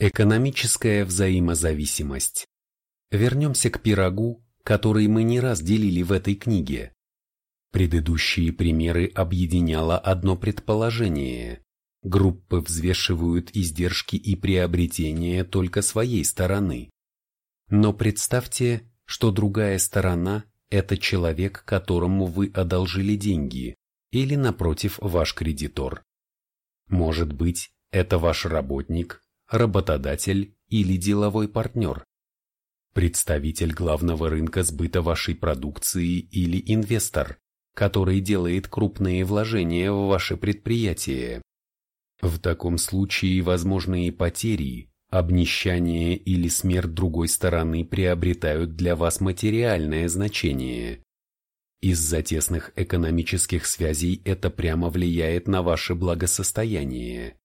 Экономическая взаимозависимость. Вернемся к пирогу, который мы не раз делили в этой книге. Предыдущие примеры объединяло одно предположение. Группы взвешивают издержки и приобретения только своей стороны. Но представьте, что другая сторона – это человек, которому вы одолжили деньги, или, напротив, ваш кредитор. Может быть, это ваш работник, работодатель или деловой партнер, представитель главного рынка сбыта вашей продукции или инвестор, который делает крупные вложения в ваше предприятие. В таком случае возможные потери, обнищание или смерть другой стороны приобретают для вас материальное значение. Из-за тесных экономических связей это прямо влияет на ваше благосостояние.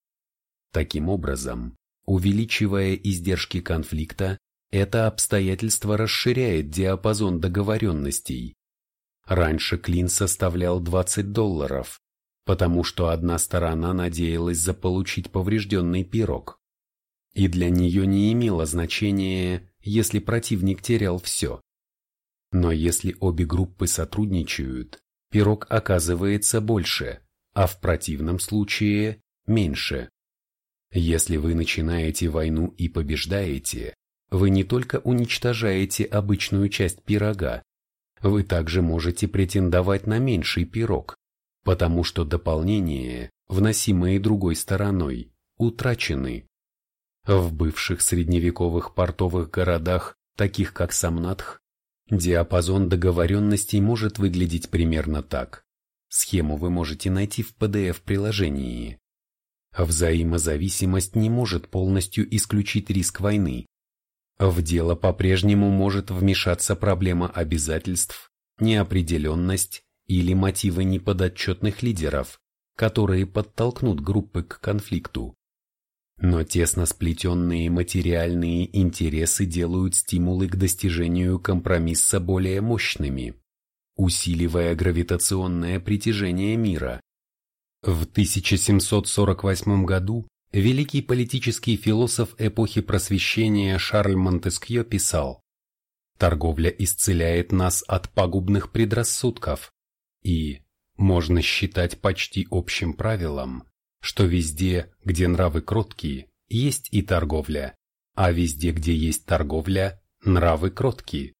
Таким образом, Увеличивая издержки конфликта, это обстоятельство расширяет диапазон договоренностей. Раньше клин составлял 20 долларов, потому что одна сторона надеялась заполучить поврежденный пирог. И для нее не имело значения, если противник терял все. Но если обе группы сотрудничают, пирог оказывается больше, а в противном случае – меньше. Если вы начинаете войну и побеждаете, вы не только уничтожаете обычную часть пирога, вы также можете претендовать на меньший пирог, потому что дополнения, вносимые другой стороной, утрачены. В бывших средневековых портовых городах, таких как Самнатх, диапазон договоренностей может выглядеть примерно так. Схему вы можете найти в PDF-приложении. Взаимозависимость не может полностью исключить риск войны. В дело по-прежнему может вмешаться проблема обязательств, неопределенность или мотивы неподотчетных лидеров, которые подтолкнут группы к конфликту. Но тесно сплетенные материальные интересы делают стимулы к достижению компромисса более мощными, усиливая гравитационное притяжение мира, в 1748 году великий политический философ эпохи просвещения Шарль Монтескье писал «Торговля исцеляет нас от пагубных предрассудков, и можно считать почти общим правилом, что везде, где нравы кроткие, есть и торговля, а везде, где есть торговля, нравы кроткие».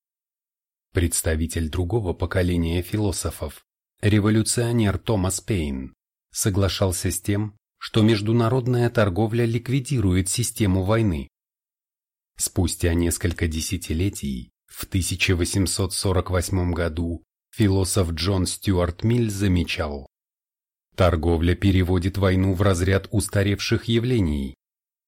Представитель другого поколения философов, революционер Томас Пейн, соглашался с тем, что международная торговля ликвидирует систему войны. Спустя несколько десятилетий, в 1848 году, философ Джон Стюарт Миль замечал, торговля переводит войну в разряд устаревших явлений.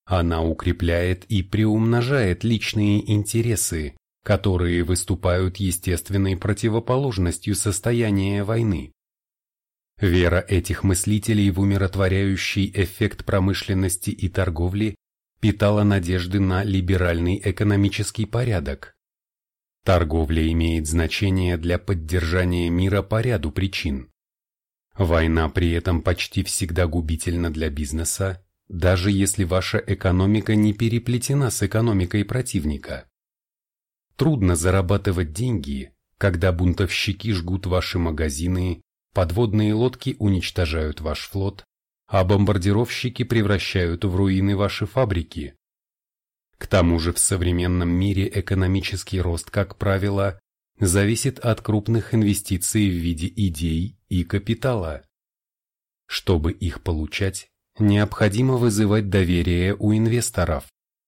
Она укрепляет и приумножает личные интересы, которые выступают естественной противоположностью состояния войны. Вера этих мыслителей в умиротворяющий эффект промышленности и торговли питала надежды на либеральный экономический порядок. Торговля имеет значение для поддержания мира по ряду причин. Война при этом почти всегда губительна для бизнеса, даже если ваша экономика не переплетена с экономикой противника. Трудно зарабатывать деньги, когда бунтовщики жгут ваши магазины Подводные лодки уничтожают ваш флот, а бомбардировщики превращают в руины ваши фабрики. К тому же в современном мире экономический рост, как правило, зависит от крупных инвестиций в виде идей и капитала. Чтобы их получать, необходимо вызывать доверие у инвесторов,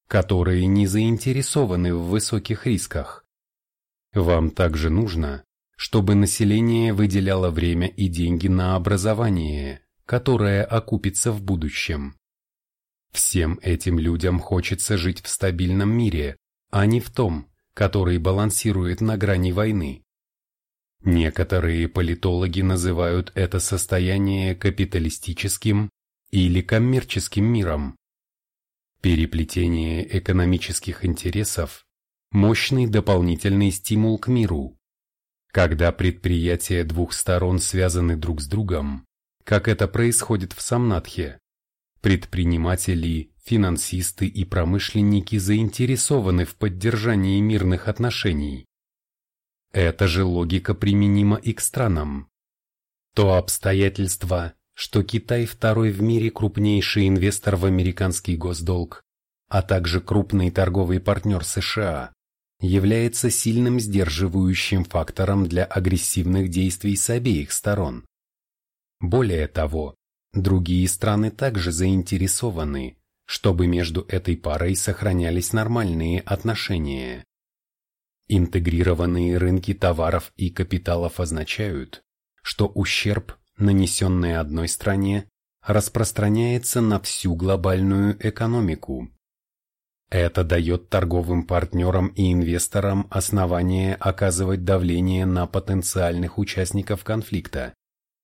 которые не заинтересованы в высоких рисках. Вам также нужно, чтобы население выделяло время и деньги на образование, которое окупится в будущем. Всем этим людям хочется жить в стабильном мире, а не в том, который балансирует на грани войны. Некоторые политологи называют это состояние капиталистическим или коммерческим миром. Переплетение экономических интересов – мощный дополнительный стимул к миру, когда предприятия двух сторон связаны друг с другом, как это происходит в Самнатхе, предприниматели, финансисты и промышленники заинтересованы в поддержании мирных отношений. Эта же логика применима и к странам. То обстоятельство, что Китай второй в мире крупнейший инвестор в американский госдолг, а также крупный торговый партнер США, является сильным сдерживающим фактором для агрессивных действий с обеих сторон. Более того, другие страны также заинтересованы, чтобы между этой парой сохранялись нормальные отношения. Интегрированные рынки товаров и капиталов означают, что ущерб, нанесенный одной стране, распространяется на всю глобальную экономику. Это дает торговым партнерам и инвесторам основание оказывать давление на потенциальных участников конфликта,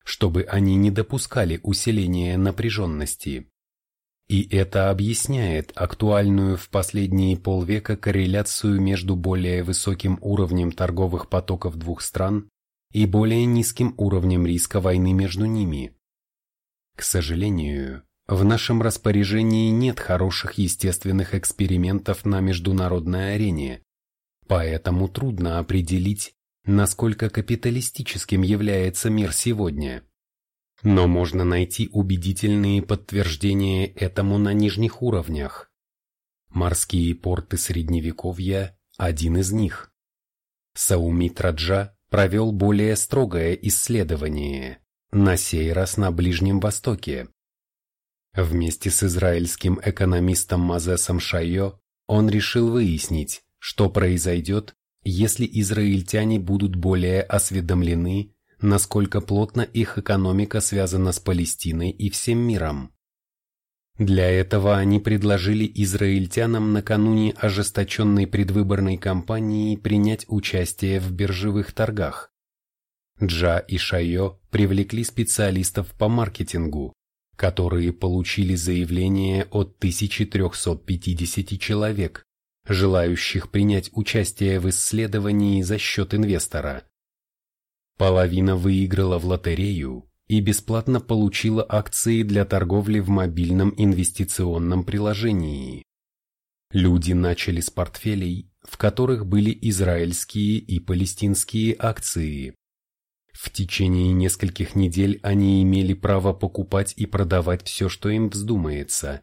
чтобы они не допускали усиления напряженности. И это объясняет актуальную в последние полвека корреляцию между более высоким уровнем торговых потоков двух стран и более низким уровнем риска войны между ними. К сожалению, в нашем распоряжении нет хороших естественных экспериментов на международной арене, поэтому трудно определить, насколько капиталистическим является мир сегодня. Но можно найти убедительные подтверждения этому на нижних уровнях. Морские порты Средневековья – один из них. Саумит Раджа провел более строгое исследование, на сей раз на Ближнем Востоке. Вместе с израильским экономистом Мазесом Шайо он решил выяснить, что произойдет, если израильтяне будут более осведомлены насколько плотно их экономика связана с Палестиной и всем миром. Для этого они предложили израильтянам накануне ожесточенной предвыборной кампании принять участие в биржевых торгах. Джа и Шайо привлекли специалистов по маркетингу, которые получили заявление от 1350 человек, желающих принять участие в исследовании за счет инвестора. Половина выиграла в лотерею и бесплатно получила акции для торговли в мобильном инвестиционном приложении. Люди начали с портфелей, в которых были израильские и палестинские акции. В течение нескольких недель они имели право покупать и продавать все, что им вздумается.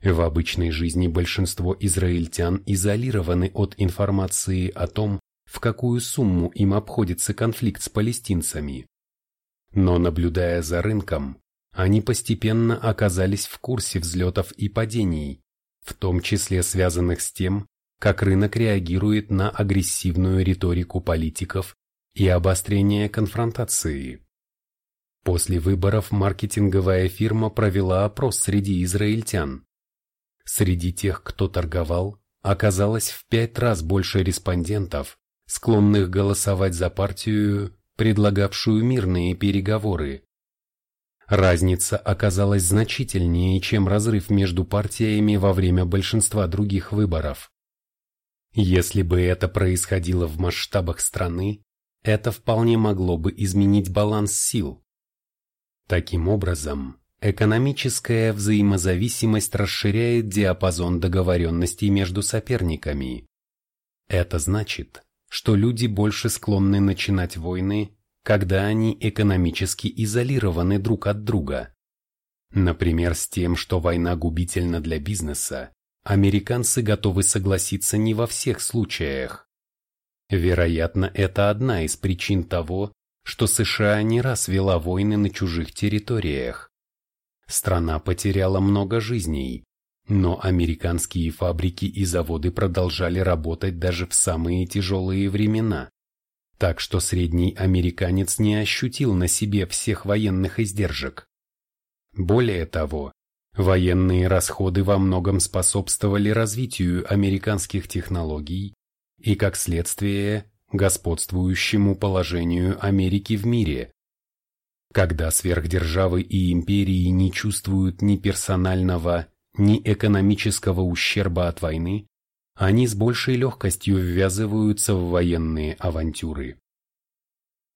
В обычной жизни большинство израильтян изолированы от информации о том, в какую сумму им обходится конфликт с палестинцами. Но наблюдая за рынком, они постепенно оказались в курсе взлетов и падений, в том числе связанных с тем, как рынок реагирует на агрессивную риторику политиков и обострение конфронтации. После выборов маркетинговая фирма провела опрос среди израильтян. Среди тех, кто торговал, оказалось в пять раз больше респондентов, склонных голосовать за партию, предлагавшую мирные переговоры. Разница оказалась значительнее, чем разрыв между партиями во время большинства других выборов. Если бы это происходило в масштабах страны, это вполне могло бы изменить баланс сил. Таким образом, экономическая взаимозависимость расширяет диапазон договоренностей между соперниками. Это значит, что люди больше склонны начинать войны, когда они экономически изолированы друг от друга. Например, с тем, что война губительна для бизнеса, американцы готовы согласиться не во всех случаях. Вероятно, это одна из причин того, что США не раз вела войны на чужих территориях. Страна потеряла много жизней, но американские фабрики и заводы продолжали работать даже в самые тяжелые времена. Так что средний американец не ощутил на себе всех военных издержек. Более того, военные расходы во многом способствовали развитию американских технологий и, как следствие, господствующему положению Америки в мире. Когда сверхдержавы и империи не чувствуют ни персонального, ни экономического ущерба от войны, они с большей легкостью ввязываются в военные авантюры.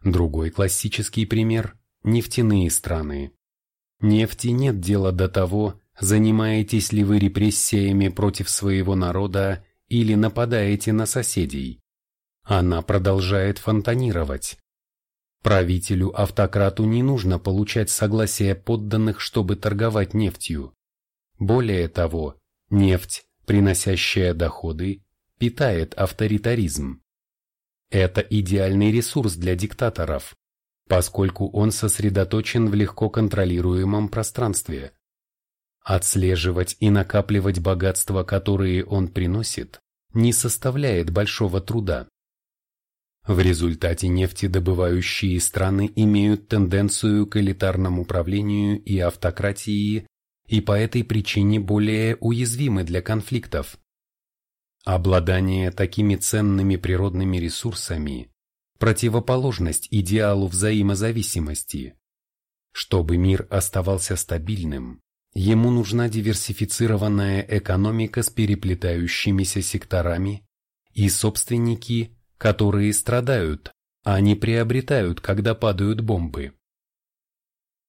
Другой классический пример – нефтяные страны. Нефти нет дела до того, занимаетесь ли вы репрессиями против своего народа или нападаете на соседей. Она продолжает фонтанировать. Правителю-автократу не нужно получать согласие подданных, чтобы торговать нефтью. Более того, нефть, приносящая доходы, питает авторитаризм. Это идеальный ресурс для диктаторов, поскольку он сосредоточен в легко контролируемом пространстве. Отслеживать и накапливать богатства, которые он приносит, не составляет большого труда. В результате нефтедобывающие страны имеют тенденцию к элитарному правлению и автократии и по этой причине более уязвимы для конфликтов. Обладание такими ценными природными ресурсами – противоположность идеалу взаимозависимости. Чтобы мир оставался стабильным, ему нужна диверсифицированная экономика с переплетающимися секторами и собственники, которые страдают, а не приобретают, когда падают бомбы.